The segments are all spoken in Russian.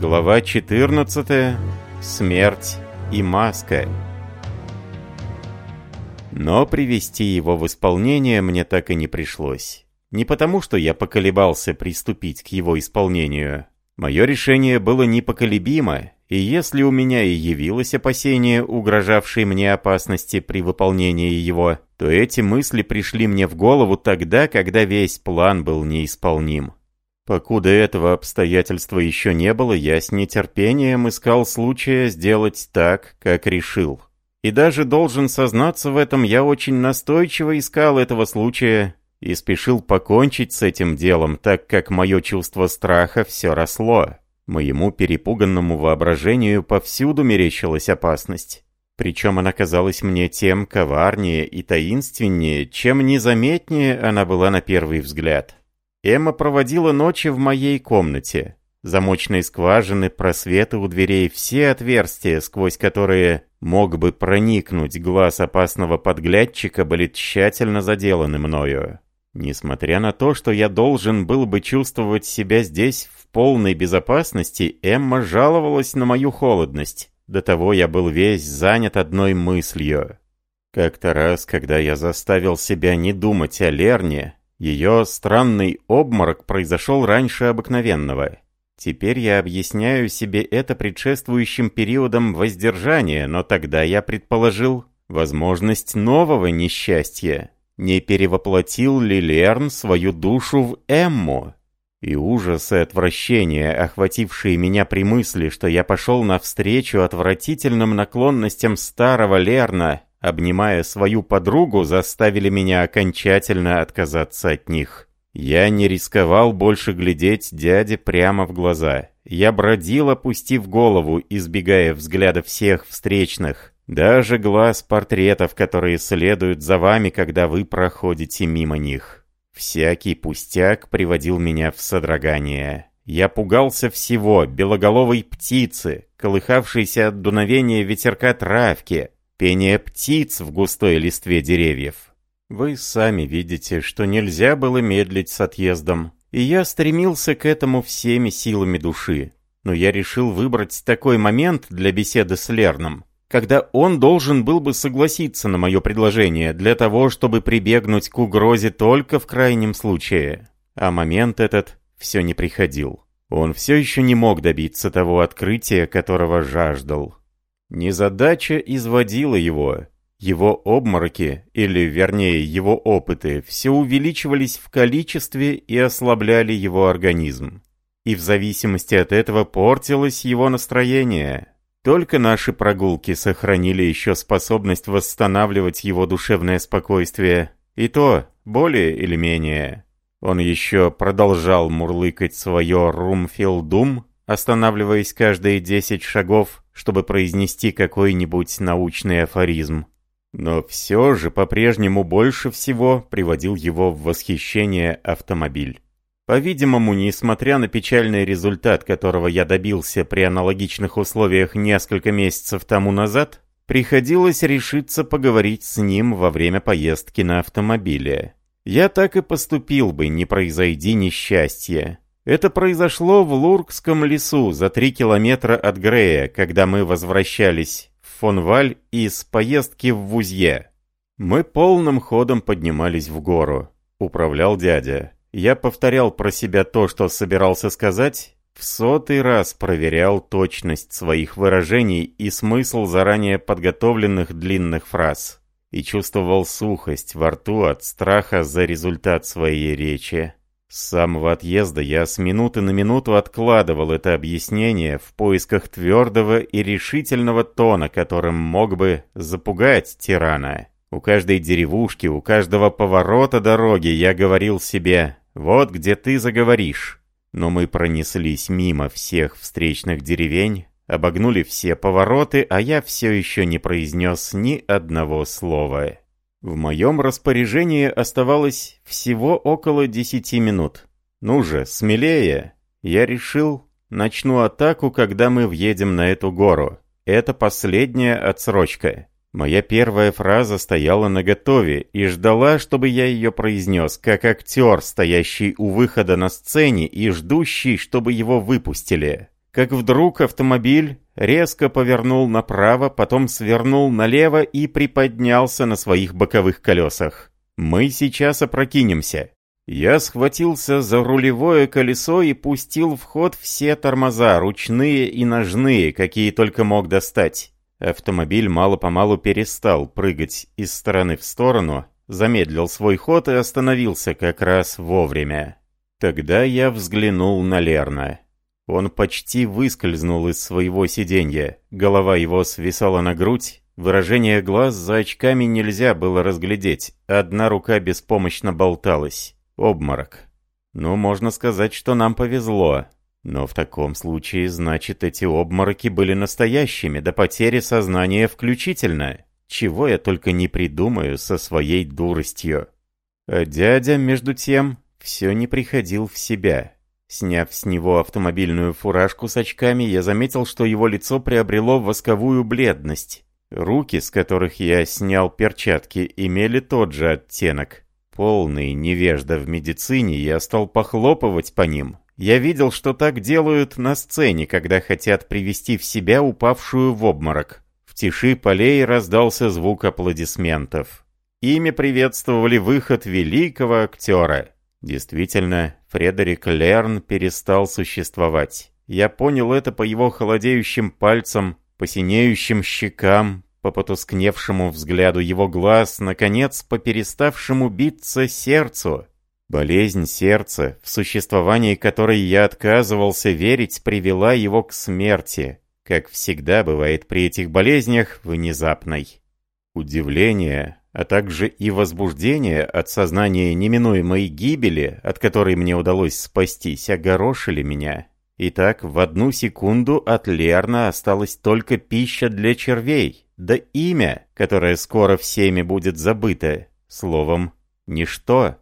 Глава 14. Смерть и маска. Но привести его в исполнение мне так и не пришлось. Не потому, что я поколебался приступить к его исполнению. Мое решение было непоколебимо, и если у меня и явилось опасение, угрожавшее мне опасности при выполнении его, то эти мысли пришли мне в голову тогда, когда весь план был неисполним. Покуда этого обстоятельства еще не было, я с нетерпением искал случая сделать так, как решил. И даже должен сознаться в этом, я очень настойчиво искал этого случая и спешил покончить с этим делом, так как мое чувство страха все росло. Моему перепуганному воображению повсюду мерещилась опасность. Причем она казалась мне тем коварнее и таинственнее, чем незаметнее она была на первый взгляд. Эмма проводила ночи в моей комнате. Замочные скважины, просветы у дверей, все отверстия, сквозь которые мог бы проникнуть глаз опасного подглядчика, были тщательно заделаны мною. Несмотря на то, что я должен был бы чувствовать себя здесь в полной безопасности, Эмма жаловалась на мою холодность. До того я был весь занят одной мыслью. Как-то раз, когда я заставил себя не думать о Лерне, ее странный обморок произошел раньше обыкновенного. Теперь я объясняю себе это предшествующим периодом воздержания, но тогда я предположил возможность нового несчастья. Не перевоплотил ли Лерн свою душу в Эмму? И ужас и отвращение, охватившие меня при мысли, что я пошел навстречу отвратительным наклонностям старого Лерна, обнимая свою подругу, заставили меня окончательно отказаться от них. Я не рисковал больше глядеть дяде прямо в глаза. Я бродил, опустив голову, избегая взгляда всех встречных, даже глаз портретов, которые следуют за вами, когда вы проходите мимо них. Всякий пустяк приводил меня в содрогание. Я пугался всего, белоголовой птицы, колыхавшейся от дуновения ветерка травки, пение птиц в густой листве деревьев. Вы сами видите, что нельзя было медлить с отъездом, и я стремился к этому всеми силами души. Но я решил выбрать такой момент для беседы с Лерном, когда он должен был бы согласиться на мое предложение для того, чтобы прибегнуть к угрозе только в крайнем случае. А момент этот все не приходил. Он все еще не мог добиться того открытия, которого жаждал. Незадача изводила его. Его обмороки, или вернее его опыты, все увеличивались в количестве и ослабляли его организм. И в зависимости от этого портилось его настроение. Только наши прогулки сохранили еще способность восстанавливать его душевное спокойствие. И то, более или менее. Он еще продолжал мурлыкать свое «румфилдум», останавливаясь каждые десять шагов, чтобы произнести какой-нибудь научный афоризм. Но все же по-прежнему больше всего приводил его в восхищение автомобиль. По-видимому, несмотря на печальный результат, которого я добился при аналогичных условиях несколько месяцев тому назад, приходилось решиться поговорить с ним во время поездки на автомобиле. Я так и поступил бы, не произойди несчастья. Это произошло в Луркском лесу за три километра от Грея, когда мы возвращались в Фонваль из поездки в Вузье. Мы полным ходом поднимались в гору. Управлял дядя. Я повторял про себя то, что собирался сказать, в сотый раз проверял точность своих выражений и смысл заранее подготовленных длинных фраз. И чувствовал сухость во рту от страха за результат своей речи. С самого отъезда я с минуты на минуту откладывал это объяснение в поисках твердого и решительного тона, которым мог бы запугать тирана. У каждой деревушки, у каждого поворота дороги я говорил себе «Вот где ты заговоришь». Но мы пронеслись мимо всех встречных деревень, обогнули все повороты, а я все еще не произнес ни одного слова. В моем распоряжении оставалось всего около десяти минут. Ну же, смелее. Я решил, начну атаку, когда мы въедем на эту гору. Это последняя отсрочка. Моя первая фраза стояла наготове и ждала, чтобы я ее произнес, как актер, стоящий у выхода на сцене и ждущий, чтобы его выпустили. Как вдруг автомобиль резко повернул направо, потом свернул налево и приподнялся на своих боковых колесах. «Мы сейчас опрокинемся». Я схватился за рулевое колесо и пустил в ход все тормоза, ручные и ножные, какие только мог достать. Автомобиль мало-помалу перестал прыгать из стороны в сторону, замедлил свой ход и остановился как раз вовремя. Тогда я взглянул на Лерна. Он почти выскользнул из своего сиденья, голова его свисала на грудь, выражение глаз за очками нельзя было разглядеть, одна рука беспомощно болталась. Обморок. Ну, можно сказать, что нам повезло. Но в таком случае, значит, эти обмороки были настоящими, до потери сознания включительно. Чего я только не придумаю со своей дуростью. А дядя, между тем, все не приходил в себя. Сняв с него автомобильную фуражку с очками, я заметил, что его лицо приобрело восковую бледность. Руки, с которых я снял перчатки, имели тот же оттенок. Полный невежда в медицине, я стал похлопывать по ним. Я видел, что так делают на сцене, когда хотят привести в себя упавшую в обморок. В тиши полей раздался звук аплодисментов. Ими приветствовали выход великого актера. Действительно, Фредерик Лерн перестал существовать. Я понял это по его холодеющим пальцам, по синеющим щекам, по потускневшему взгляду его глаз, наконец, по переставшему биться сердцу. Болезнь сердца, в существовании которой я отказывался верить, привела его к смерти, как всегда бывает при этих болезнях, внезапной. Удивление, а также и возбуждение от сознания неминуемой гибели, от которой мне удалось спастись, огорошили меня. Итак, в одну секунду от Лерна осталась только пища для червей, да имя, которое скоро всеми будет забыто. Словом, ничто,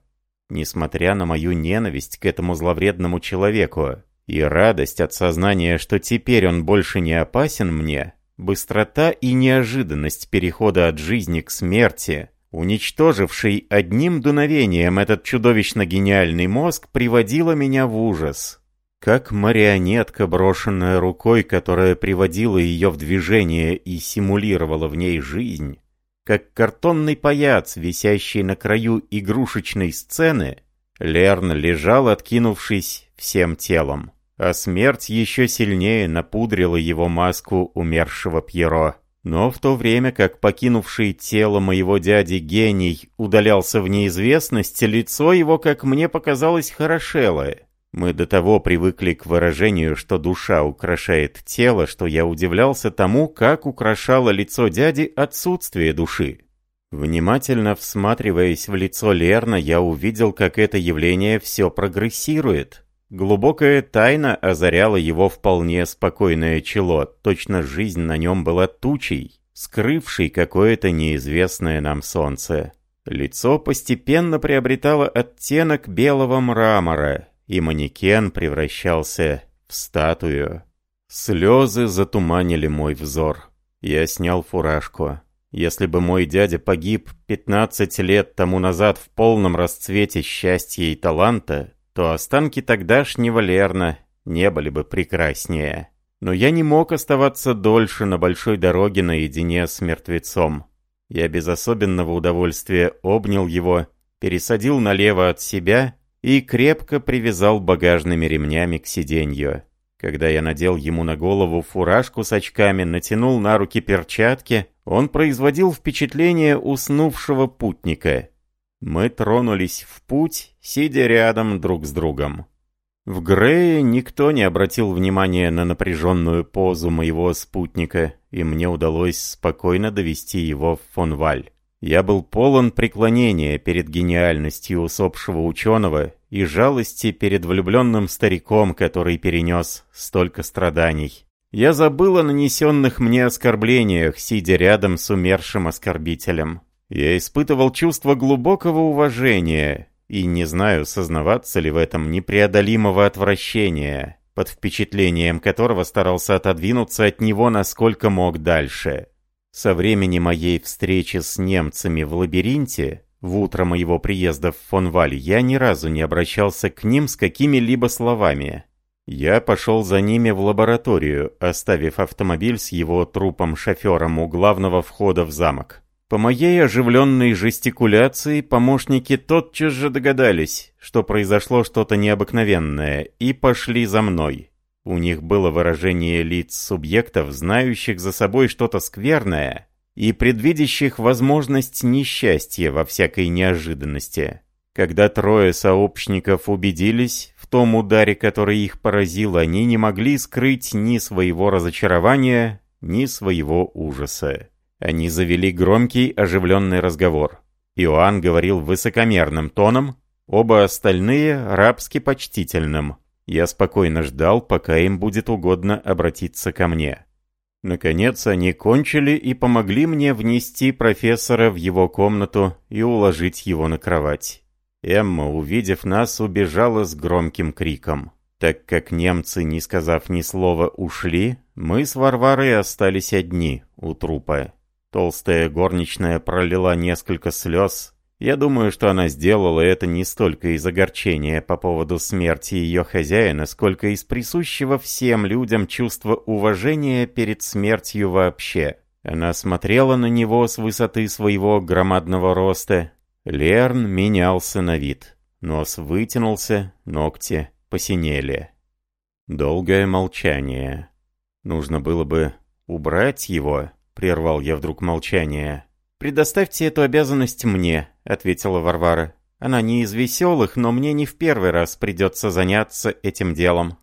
несмотря на мою ненависть к этому зловредному человеку, и радость от сознания, что теперь он больше не опасен мне, Быстрота и неожиданность перехода от жизни к смерти, уничтоживший одним дуновением этот чудовищно гениальный мозг, приводила меня в ужас. Как марионетка, брошенная рукой, которая приводила ее в движение и симулировала в ней жизнь, как картонный паяц, висящий на краю игрушечной сцены, Лерн лежал, откинувшись всем телом а смерть еще сильнее напудрила его маску умершего Пьеро. Но в то время как покинувший тело моего дяди гений удалялся в неизвестность, лицо его, как мне показалось, хорошело. Мы до того привыкли к выражению, что душа украшает тело, что я удивлялся тому, как украшало лицо дяди отсутствие души. Внимательно всматриваясь в лицо Лерна, я увидел, как это явление все прогрессирует. Глубокая тайна озаряла его вполне спокойное чело, точно жизнь на нем была тучей, скрывшей какое-то неизвестное нам солнце. Лицо постепенно приобретало оттенок белого мрамора, и манекен превращался в статую. Слезы затуманили мой взор. Я снял фуражку. Если бы мой дядя погиб 15 лет тому назад в полном расцвете счастья и таланта, то останки тогдашнего Лерна не были бы прекраснее. Но я не мог оставаться дольше на большой дороге наедине с мертвецом. Я без особенного удовольствия обнял его, пересадил налево от себя и крепко привязал багажными ремнями к сиденью. Когда я надел ему на голову фуражку с очками, натянул на руки перчатки, он производил впечатление уснувшего путника. Мы тронулись в путь, сидя рядом друг с другом. В Грее никто не обратил внимания на напряженную позу моего спутника, и мне удалось спокойно довести его в Фонваль. Я был полон преклонения перед гениальностью усопшего ученого и жалости перед влюбленным стариком, который перенес столько страданий. Я забыл о нанесенных мне оскорблениях, сидя рядом с умершим оскорбителем. Я испытывал чувство глубокого уважения и не знаю, сознаваться ли в этом непреодолимого отвращения, под впечатлением которого старался отодвинуться от него насколько мог дальше. Со времени моей встречи с немцами в лабиринте, в утро моего приезда в Фонваль, я ни разу не обращался к ним с какими-либо словами. Я пошел за ними в лабораторию, оставив автомобиль с его трупом-шофером у главного входа в замок. По моей оживленной жестикуляции помощники тотчас же догадались, что произошло что-то необыкновенное, и пошли за мной. У них было выражение лиц субъектов, знающих за собой что-то скверное и предвидящих возможность несчастья во всякой неожиданности. Когда трое сообщников убедились в том ударе, который их поразил, они не могли скрыть ни своего разочарования, ни своего ужаса. Они завели громкий, оживленный разговор. Иоанн говорил высокомерным тоном, оба остальные — рабски почтительным. Я спокойно ждал, пока им будет угодно обратиться ко мне. Наконец они кончили и помогли мне внести профессора в его комнату и уложить его на кровать. Эмма, увидев нас, убежала с громким криком. Так как немцы, не сказав ни слова, ушли, мы с Варварой остались одни у трупа. Толстая горничная пролила несколько слез. Я думаю, что она сделала это не столько из огорчения по поводу смерти ее хозяина, сколько из присущего всем людям чувства уважения перед смертью вообще. Она смотрела на него с высоты своего громадного роста. Лерн менялся на вид. Нос вытянулся, ногти посинели. Долгое молчание. Нужно было бы убрать его, Прервал я вдруг молчание. «Предоставьте эту обязанность мне», — ответила Варвара. «Она не из веселых, но мне не в первый раз придется заняться этим делом».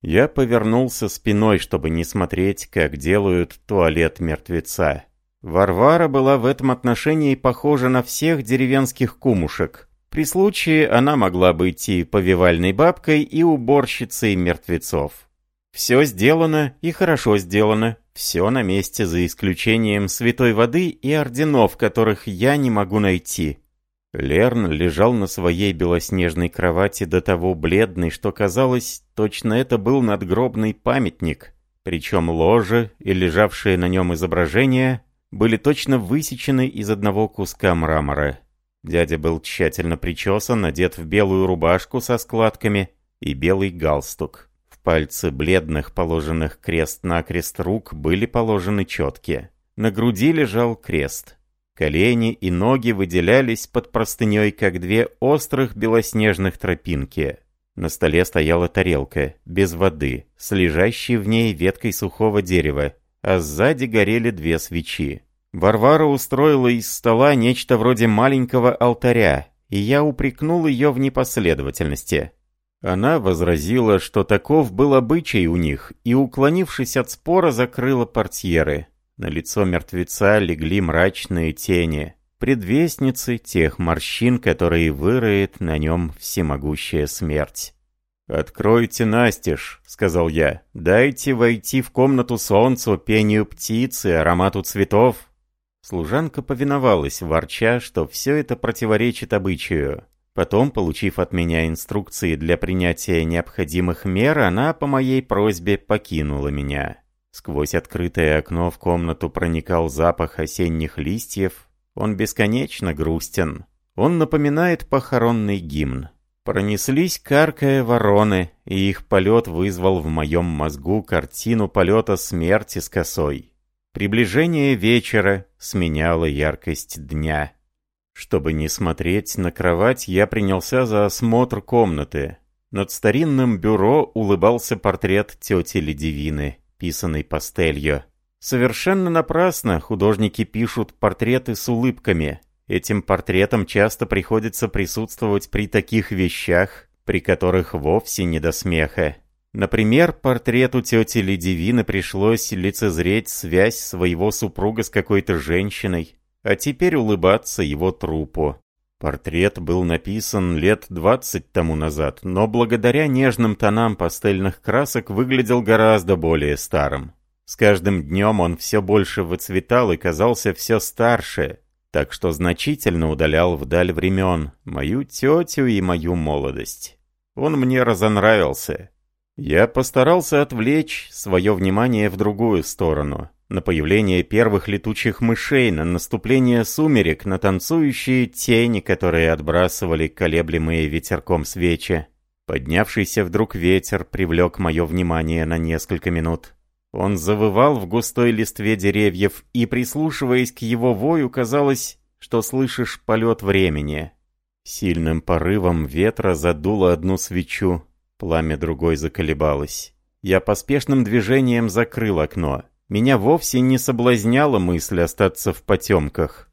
Я повернулся спиной, чтобы не смотреть, как делают туалет мертвеца. Варвара была в этом отношении похожа на всех деревенских кумушек. При случае она могла быть и повивальной бабкой, и уборщицей мертвецов. Все сделано и хорошо сделано, все на месте, за исключением святой воды и орденов, которых я не могу найти. Лерн лежал на своей белоснежной кровати до того бледный, что казалось, точно это был надгробный памятник. Причем ложе и лежавшие на нем изображения были точно высечены из одного куска мрамора. Дядя был тщательно причесан, одет в белую рубашку со складками и белый галстук пальцы бледных, положенных крест-накрест рук, были положены четкие. На груди лежал крест. Колени и ноги выделялись под простыней, как две острых белоснежных тропинки. На столе стояла тарелка, без воды, с лежащей в ней веткой сухого дерева, а сзади горели две свечи. Варвара устроила из стола нечто вроде маленького алтаря, и я упрекнул ее в непоследовательности. Она возразила, что таков был обычай у них, и, уклонившись от спора, закрыла портьеры. На лицо мертвеца легли мрачные тени, предвестницы тех морщин, которые выроет на нем всемогущая смерть. «Откройте настежь», — сказал я, — «дайте войти в комнату солнцу, пению птицы, аромату цветов». Служанка повиновалась, ворча, что все это противоречит обычаю. Потом, получив от меня инструкции для принятия необходимых мер, она по моей просьбе покинула меня. Сквозь открытое окно в комнату проникал запах осенних листьев. Он бесконечно грустен. Он напоминает похоронный гимн. Пронеслись каркая вороны, и их полет вызвал в моем мозгу картину полета смерти с косой. Приближение вечера сменяло яркость дня. Чтобы не смотреть на кровать, я принялся за осмотр комнаты. Над старинным бюро улыбался портрет тети Ледивины, писанный пастелью. Совершенно напрасно художники пишут портреты с улыбками. Этим портретам часто приходится присутствовать при таких вещах, при которых вовсе не до смеха. Например, портрету тети Ледивины пришлось лицезреть связь своего супруга с какой-то женщиной, а теперь улыбаться его трупу. Портрет был написан лет двадцать тому назад, но благодаря нежным тонам пастельных красок выглядел гораздо более старым. С каждым днем он все больше выцветал и казался все старше, так что значительно удалял вдаль времен мою тетю и мою молодость. Он мне разонравился. Я постарался отвлечь свое внимание в другую сторону на появление первых летучих мышей, на наступление сумерек, на танцующие тени, которые отбрасывали колеблемые ветерком свечи. Поднявшийся вдруг ветер привлек мое внимание на несколько минут. Он завывал в густой листве деревьев, и, прислушиваясь к его вою, казалось, что слышишь полет времени. Сильным порывом ветра задуло одну свечу, пламя другой заколебалось. Я поспешным движением закрыл окно. Меня вовсе не соблазняла мысль остаться в потемках.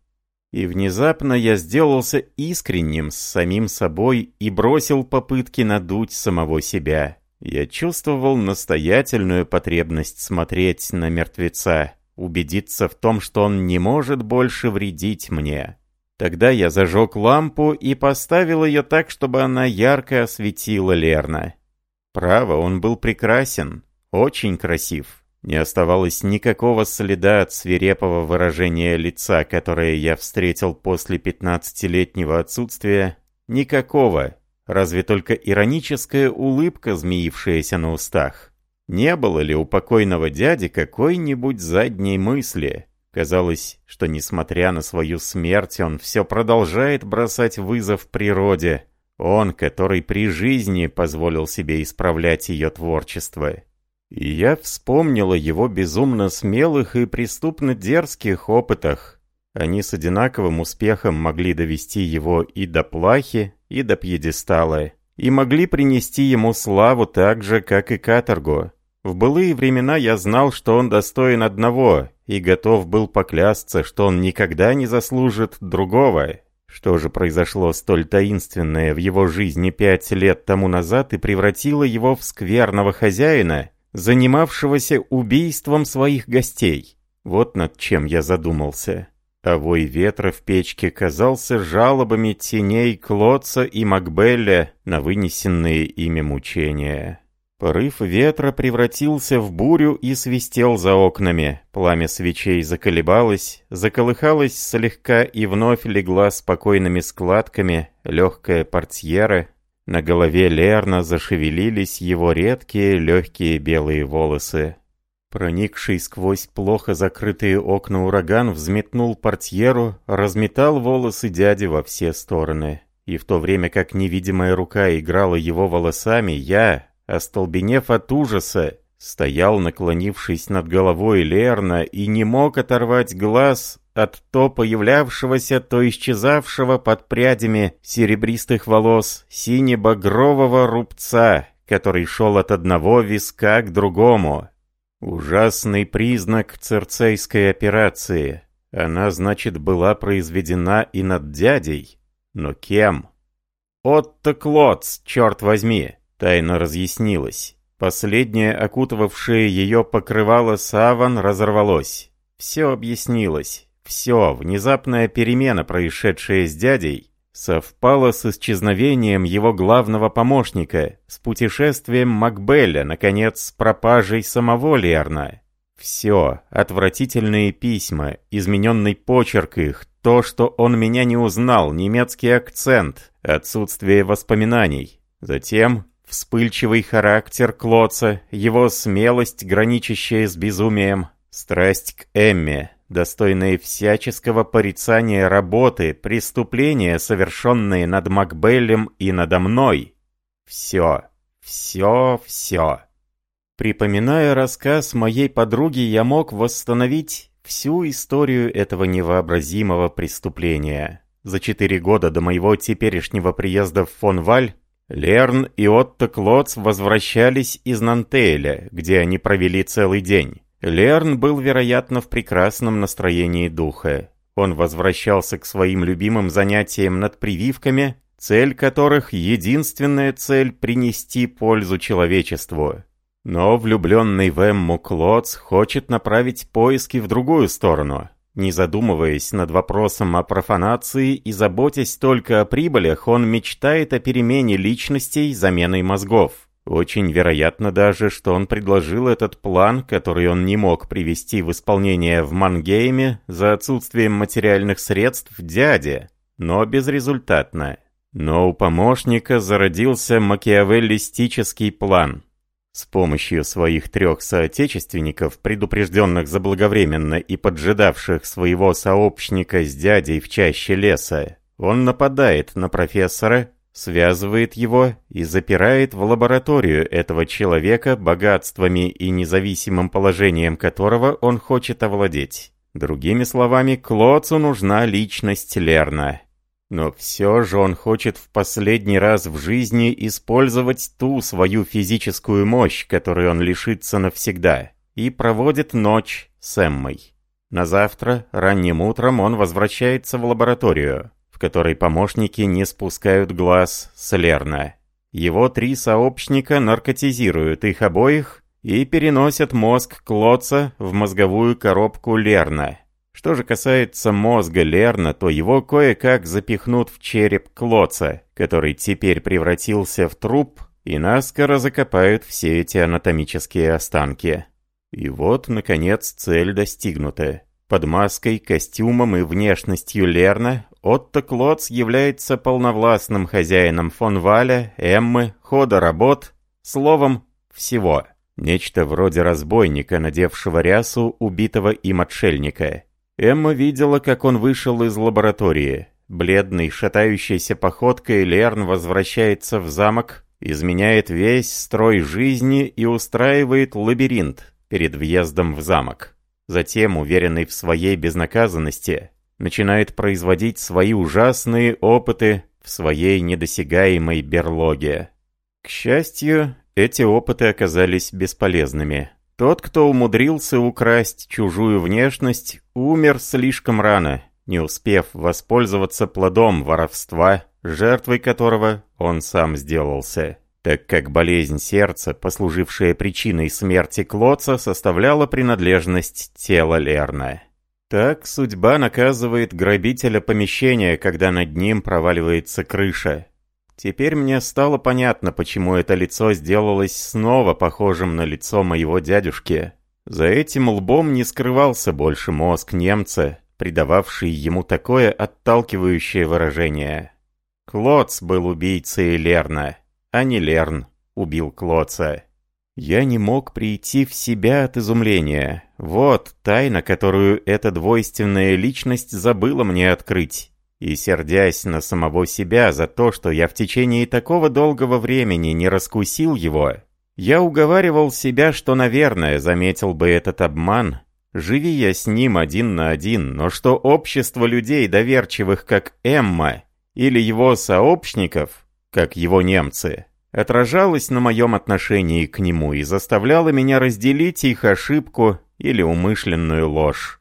И внезапно я сделался искренним с самим собой и бросил попытки надуть самого себя. Я чувствовал настоятельную потребность смотреть на мертвеца, убедиться в том, что он не может больше вредить мне. Тогда я зажег лампу и поставил ее так, чтобы она ярко осветила Лерна. Право, он был прекрасен, очень красив. Не оставалось никакого следа от свирепого выражения лица, которое я встретил после пятнадцатилетнего отсутствия. Никакого, разве только ироническая улыбка, змеившаяся на устах. Не было ли у покойного дяди какой-нибудь задней мысли? Казалось, что несмотря на свою смерть, он все продолжает бросать вызов природе. Он, который при жизни позволил себе исправлять ее творчество. И я вспомнила его безумно смелых и преступно дерзких опытах. Они с одинаковым успехом могли довести его и до плахи, и до пьедестала, и могли принести ему славу так же, как и каторгу. В былые времена я знал, что он достоин одного, и готов был поклясться, что он никогда не заслужит другого. Что же произошло столь таинственное в его жизни пять лет тому назад и превратило его в скверного хозяина, занимавшегося убийством своих гостей. Вот над чем я задумался. А вой ветра в печке казался жалобами теней Клодца и Макбелля на вынесенные ими мучения. Порыв ветра превратился в бурю и свистел за окнами. Пламя свечей заколебалось, заколыхалось слегка и вновь легла спокойными складками легкая портьера, на голове Лерна зашевелились его редкие легкие белые волосы. Проникший сквозь плохо закрытые окна ураган взметнул портьеру, разметал волосы дяди во все стороны. И в то время как невидимая рука играла его волосами, я, остолбенев от ужаса, стоял, наклонившись над головой Лерна, и не мог оторвать глаз от то появлявшегося, то исчезавшего под прядями серебристых волос сине-багрового рубца, который шел от одного виска к другому. Ужасный признак церцейской операции. Она, значит, была произведена и над дядей. Но кем? Отто Клоц, черт возьми, тайно разъяснилось. Последнее, окутывавшее ее покрывало саван, разорвалось. Все объяснилось. Все, внезапная перемена, происшедшая с дядей, совпала с исчезновением его главного помощника, с путешествием Макбеля, наконец, с пропажей самого Лерна. Все, отвратительные письма, измененный почерк их, то, что он меня не узнал, немецкий акцент, отсутствие воспоминаний. Затем вспыльчивый характер Клоца, его смелость, граничащая с безумием, страсть к Эмме, достойные всяческого порицания работы, преступления, совершенные над Макбеллем и надо мной. Все, все, все. Припоминая рассказ моей подруги, я мог восстановить всю историю этого невообразимого преступления. За четыре года до моего теперешнего приезда в Фонваль Лерн и Отто Клоц возвращались из Нантеля, где они провели целый день. Лерн был, вероятно, в прекрасном настроении духа. Он возвращался к своим любимым занятиям над прививками, цель которых — единственная цель — принести пользу человечеству. Но влюбленный в Эмму Клоц хочет направить поиски в другую сторону. Не задумываясь над вопросом о профанации и заботясь только о прибылях, он мечтает о перемене личностей заменой мозгов. Очень вероятно даже, что он предложил этот план, который он не мог привести в исполнение в Мангейме за отсутствием материальных средств дяде, но безрезультатно. Но у помощника зародился макиавеллистический план. С помощью своих трех соотечественников, предупрежденных заблаговременно и поджидавших своего сообщника с дядей в чаще леса, он нападает на профессора, связывает его и запирает в лабораторию этого человека богатствами и независимым положением которого он хочет овладеть. Другими словами, Клоцу нужна личность Лерна. Но все же он хочет в последний раз в жизни использовать ту свою физическую мощь, которой он лишится навсегда, и проводит ночь с Эммой. На завтра, ранним утром, он возвращается в лабораторию, в которой помощники не спускают глаз с Лерна. Его три сообщника наркотизируют их обоих и переносят мозг Клоца в мозговую коробку Лерна. Что же касается мозга Лерна, то его кое-как запихнут в череп Клоца, который теперь превратился в труп, и наскоро закопают все эти анатомические останки. И вот, наконец, цель достигнута. Под маской, костюмом и внешностью Лерна Отто Клоц является полновластным хозяином фон Валя, Эммы, хода работ, словом, всего. Нечто вроде разбойника, надевшего рясу убитого им отшельника. Эмма видела, как он вышел из лаборатории. Бледный, шатающейся походкой Лерн возвращается в замок, изменяет весь строй жизни и устраивает лабиринт перед въездом в замок. Затем, уверенный в своей безнаказанности, начинает производить свои ужасные опыты в своей недосягаемой берлоге. К счастью, эти опыты оказались бесполезными. Тот, кто умудрился украсть чужую внешность, умер слишком рано, не успев воспользоваться плодом воровства, жертвой которого он сам сделался, так как болезнь сердца, послужившая причиной смерти Клоца, составляла принадлежность тела Лерна. Так судьба наказывает грабителя помещения, когда над ним проваливается крыша. Теперь мне стало понятно, почему это лицо сделалось снова похожим на лицо моего дядюшки. За этим лбом не скрывался больше мозг немца, придававший ему такое отталкивающее выражение. Клоц был убийцей Лерна, а не Лерн убил Клоца. Я не мог прийти в себя от изумления. Вот тайна, которую эта двойственная личность забыла мне открыть. И сердясь на самого себя за то, что я в течение такого долгого времени не раскусил его, я уговаривал себя, что, наверное, заметил бы этот обман, живи я с ним один на один, но что общество людей, доверчивых как Эмма, или его сообщников, как его немцы, отражалось на моем отношении к нему и заставляло меня разделить их ошибку или умышленную ложь.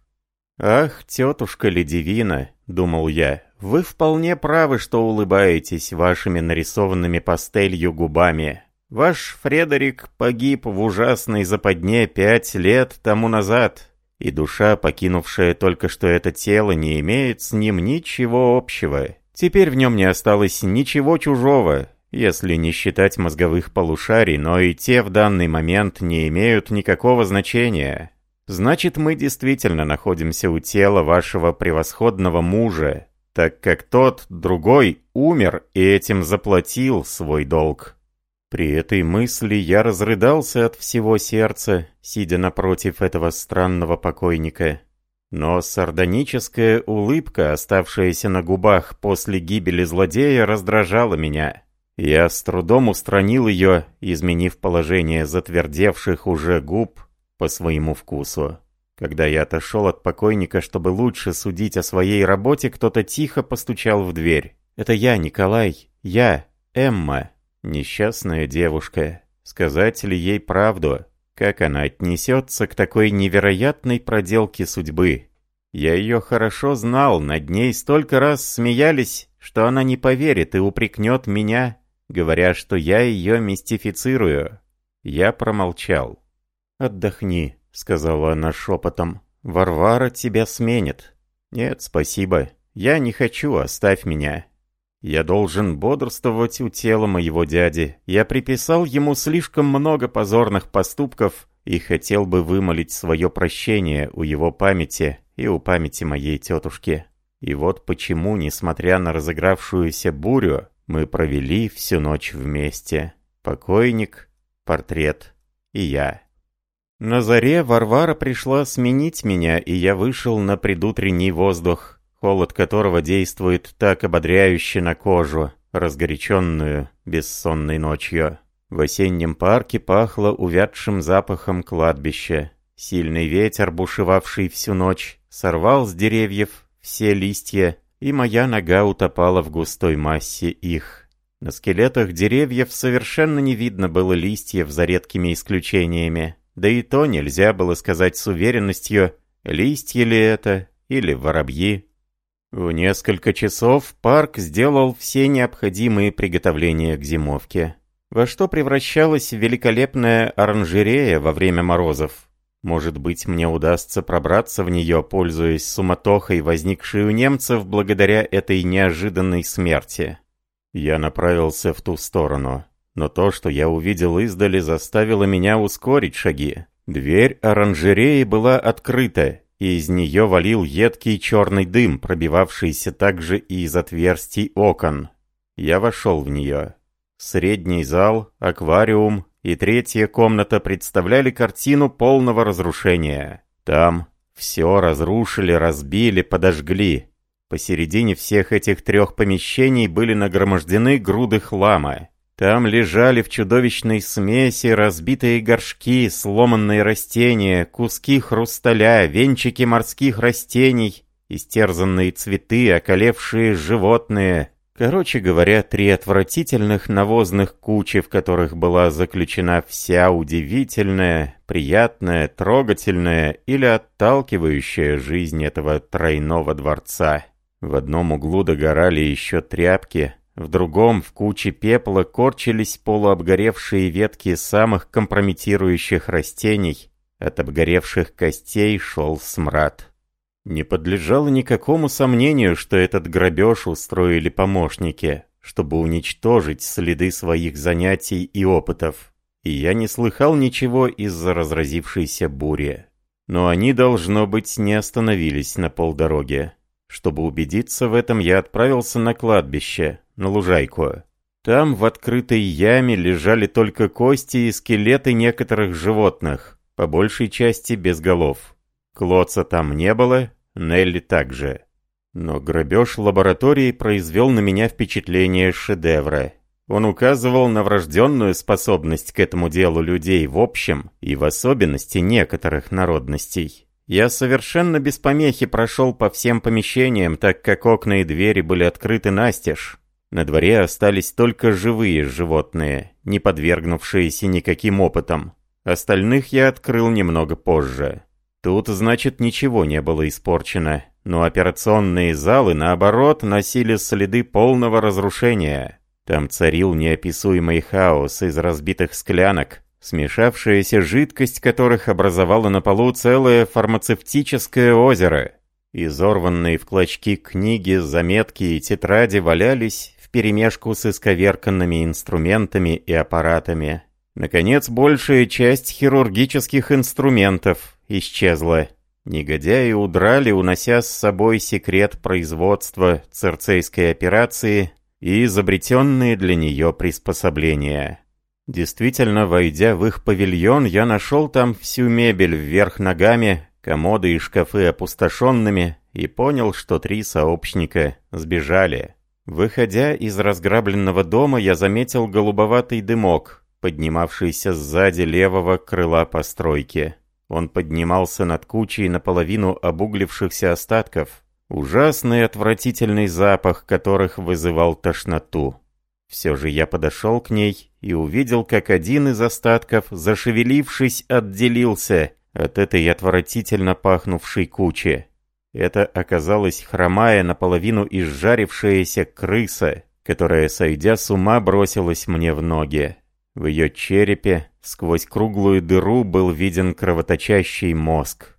«Ах, тетушка Ледивина», — думал я, — «вы вполне правы, что улыбаетесь вашими нарисованными пастелью губами. Ваш Фредерик погиб в ужасной западне пять лет тому назад, и душа, покинувшая только что это тело, не имеет с ним ничего общего. Теперь в нем не осталось ничего чужого, если не считать мозговых полушарий, но и те в данный момент не имеют никакого значения». Значит, мы действительно находимся у тела вашего превосходного мужа, так как тот, другой, умер и этим заплатил свой долг. При этой мысли я разрыдался от всего сердца, сидя напротив этого странного покойника. Но сардоническая улыбка, оставшаяся на губах после гибели злодея, раздражала меня. Я с трудом устранил ее, изменив положение затвердевших уже губ по своему вкусу. Когда я отошел от покойника, чтобы лучше судить о своей работе, кто-то тихо постучал в дверь. «Это я, Николай. Я, Эмма. Несчастная девушка. Сказать ли ей правду? Как она отнесется к такой невероятной проделке судьбы? Я ее хорошо знал, над ней столько раз смеялись, что она не поверит и упрекнет меня, говоря, что я ее мистифицирую. Я промолчал. «Отдохни», — сказала она шепотом. «Варвара тебя сменит». «Нет, спасибо. Я не хочу, оставь меня». Я должен бодрствовать у тела моего дяди. Я приписал ему слишком много позорных поступков и хотел бы вымолить свое прощение у его памяти и у памяти моей тетушки. И вот почему, несмотря на разыгравшуюся бурю, мы провели всю ночь вместе. Покойник, портрет и я. На заре Варвара пришла сменить меня, и я вышел на предутренний воздух, холод которого действует так ободряюще на кожу, разгоряченную бессонной ночью. В осеннем парке пахло увядшим запахом кладбища. Сильный ветер, бушевавший всю ночь, сорвал с деревьев все листья, и моя нога утопала в густой массе их. На скелетах деревьев совершенно не видно было листьев за редкими исключениями. Да и то нельзя было сказать с уверенностью, листья ли это или воробьи. В несколько часов парк сделал все необходимые приготовления к зимовке. Во что превращалась великолепная оранжерея во время морозов. Может быть, мне удастся пробраться в нее, пользуясь суматохой, возникшей у немцев благодаря этой неожиданной смерти. Я направился в ту сторону. Но то, что я увидел издали, заставило меня ускорить шаги. Дверь оранжереи была открыта, и из нее валил едкий черный дым, пробивавшийся также и из отверстий окон. Я вошел в нее. Средний зал, аквариум и третья комната представляли картину полного разрушения. Там все разрушили, разбили, подожгли. Посередине всех этих трех помещений были нагромождены груды хлама. Там лежали в чудовищной смеси разбитые горшки, сломанные растения, куски хрусталя, венчики морских растений, истерзанные цветы, околевшие животные, Короче говоря, три отвратительных навозных кучи, в которых была заключена вся удивительная, приятная, трогательная или отталкивающая жизнь этого тройного дворца. В одном углу догорали еще тряпки, в другом в куче пепла корчились полуобгоревшие ветки самых компрометирующих растений, от обгоревших костей шел смрад. Не подлежало никакому сомнению, что этот грабеж устроили помощники, чтобы уничтожить следы своих занятий и опытов. И я не слыхал ничего из-за разразившейся бури. Но они, должно быть, не остановились на полдороге. Чтобы убедиться в этом, я отправился на кладбище, на лужайку. Там в открытой яме лежали только кости и скелеты некоторых животных, по большей части без голов. Клоца там не было, Нелли также. Но грабеж лаборатории произвел на меня впечатление шедевра. Он указывал на врожденную способность к этому делу людей в общем и в особенности некоторых народностей. Я совершенно без помехи прошел по всем помещениям, так как окна и двери были открыты настежь. На дворе остались только живые животные, не подвергнувшиеся никаким опытам. Остальных я открыл немного позже. Тут, значит, ничего не было испорчено, но операционные залы, наоборот, носили следы полного разрушения. Там царил неописуемый хаос из разбитых склянок, смешавшаяся жидкость которых образовала на полу целое фармацевтическое озеро. Изорванные в клочки книги, заметки и тетради валялись вперемешку с исковерканными инструментами и аппаратами. Наконец, большая часть хирургических инструментов, исчезла. Негодяи удрали, унося с собой секрет производства церцейской операции и изобретенные для нее приспособления. Действительно, войдя в их павильон, я нашел там всю мебель вверх ногами, комоды и шкафы опустошенными, и понял, что три сообщника сбежали. Выходя из разграбленного дома, я заметил голубоватый дымок, поднимавшийся сзади левого крыла постройки. Он поднимался над кучей наполовину обуглившихся остатков, ужасный отвратительный запах которых вызывал тошноту. Все же я подошел к ней и увидел, как один из остатков, зашевелившись, отделился от этой отвратительно пахнувшей кучи. Это оказалась хромая, наполовину изжарившаяся крыса, которая, сойдя с ума, бросилась мне в ноги. В ее черепе, сквозь круглую дыру, был виден кровоточащий мозг.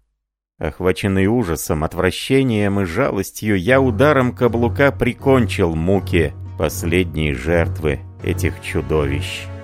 Охваченный ужасом, отвращением и жалостью, я ударом каблука прикончил муки последней жертвы этих чудовищ.